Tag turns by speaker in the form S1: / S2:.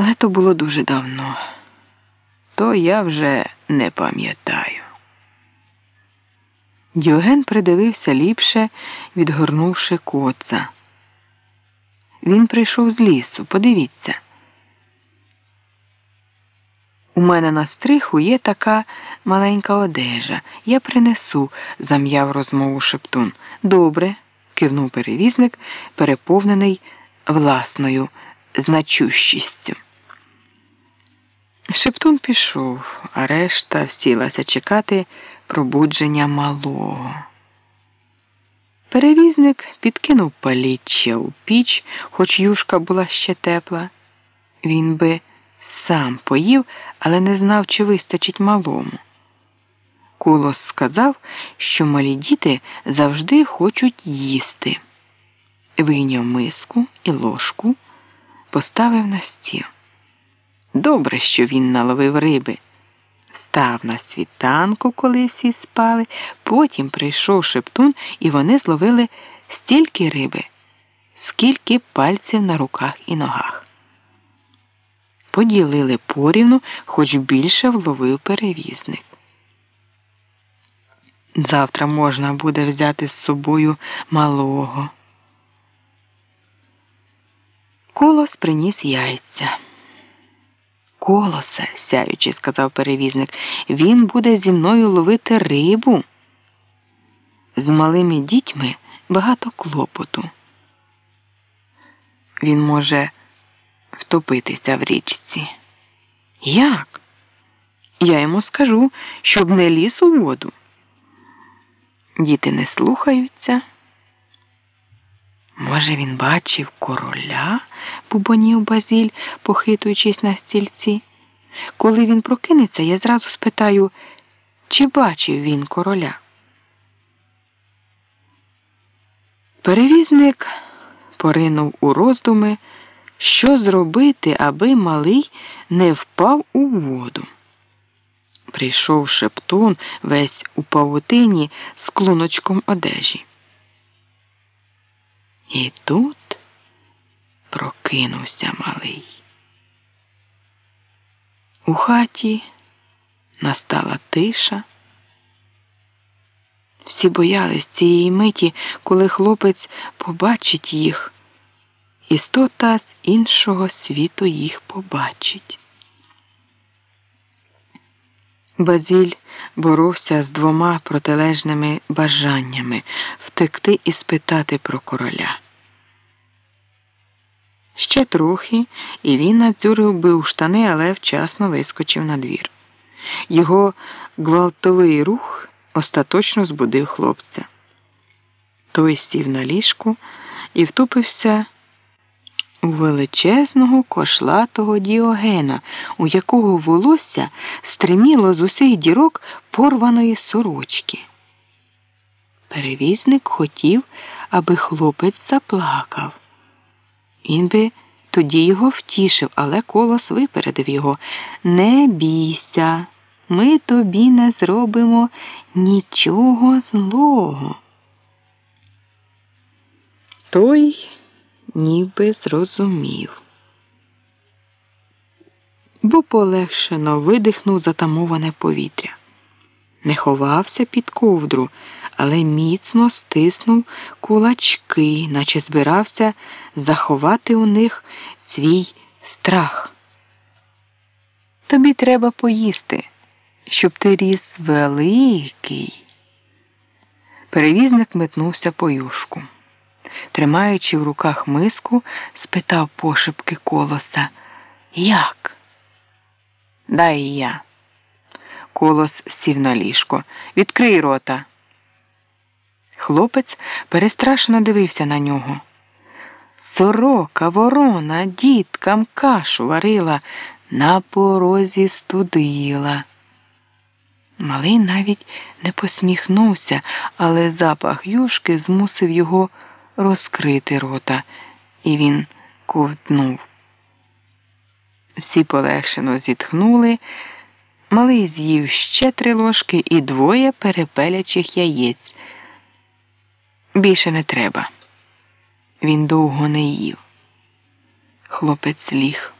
S1: Але то було дуже давно. То я вже не пам'ятаю. Діоген придивився ліпше, відгорнувши коца. Він прийшов з лісу, подивіться. У мене на стриху є така маленька одежа. Я принесу, зам'яв розмову шептун. Добре, кивнув перевізник, переповнений власною значущістю. Шептун пішов, а решта всілася чекати пробудження малого. Перевізник підкинув паліччя у піч, хоч юшка була ще тепла. Він би сам поїв, але не знав, чи вистачить малому. Колос сказав, що малі діти завжди хочуть їсти. Вийняв миску і ложку, поставив на стіл. Добре, що він наловив риби. Став на світанку, коли всі спали, потім прийшов шептун, і вони зловили стільки риби, скільки пальців на руках і ногах. Поділили порівну, хоч більше вловив перевізник. Завтра можна буде взяти з собою малого. Колос приніс яйця. Колосе, сяючи, сказав перевізник, він буде зі мною ловити рибу. З малими дітьми багато клопоту. Він може втопитися в річці. Як? Я йому скажу, щоб не ліз у воду. Діти не слухаються. Може, він бачив короля, бубонів Базіль, похитуючись на стільці. Коли він прокинеться, я зразу спитаю, чи бачив він короля. Перевізник поринув у роздуми, що зробити, аби малий не впав у воду. Прийшов шептун весь у павутині з клуночком одежі. І тут прокинувся малий. У хаті настала тиша. Всі боялись цієї миті, коли хлопець побачить їх, істота з іншого світу їх побачить. Базіль боровся з двома протилежними бажаннями втекти і спитати про короля. Ще трохи, і він надзюрив би у штани, але вчасно вискочив на двір. Його гвалтовий рух остаточно збудив хлопця. Той сів на ліжку і втупився величезного кошлатого діогена, у якого волосся стриміло з усіх дірок порваної сорочки. Перевізник хотів, аби хлопець заплакав. Він би тоді його втішив, але колос випередив його. Не бійся, ми тобі не зробимо нічого злого. Той ніби зрозумів. Бо полегшено видихнув затамоване повітря. Не ховався під ковдру, але міцно стиснув кулачки, наче збирався заховати у них свій страх. Тобі треба поїсти, щоб ти ріс великий. Перевізник метнувся по юшку тримаючи в руках миску, спитав пошепки колоса. Як? Дай я. Колос сів на ліжко. Відкрий рота. Хлопець перестрашно дивився на нього. Сорока, ворона, діткам кашу варила, на порозі студила. Малий навіть не посміхнувся, але запах юшки змусив його розкрити рота, і він ковтнув. Всі полегшено зітхнули. Малий з'їв ще три ложки і двоє перепелячих яєць. Більше не треба. Він довго не їв. Хлопець ліг.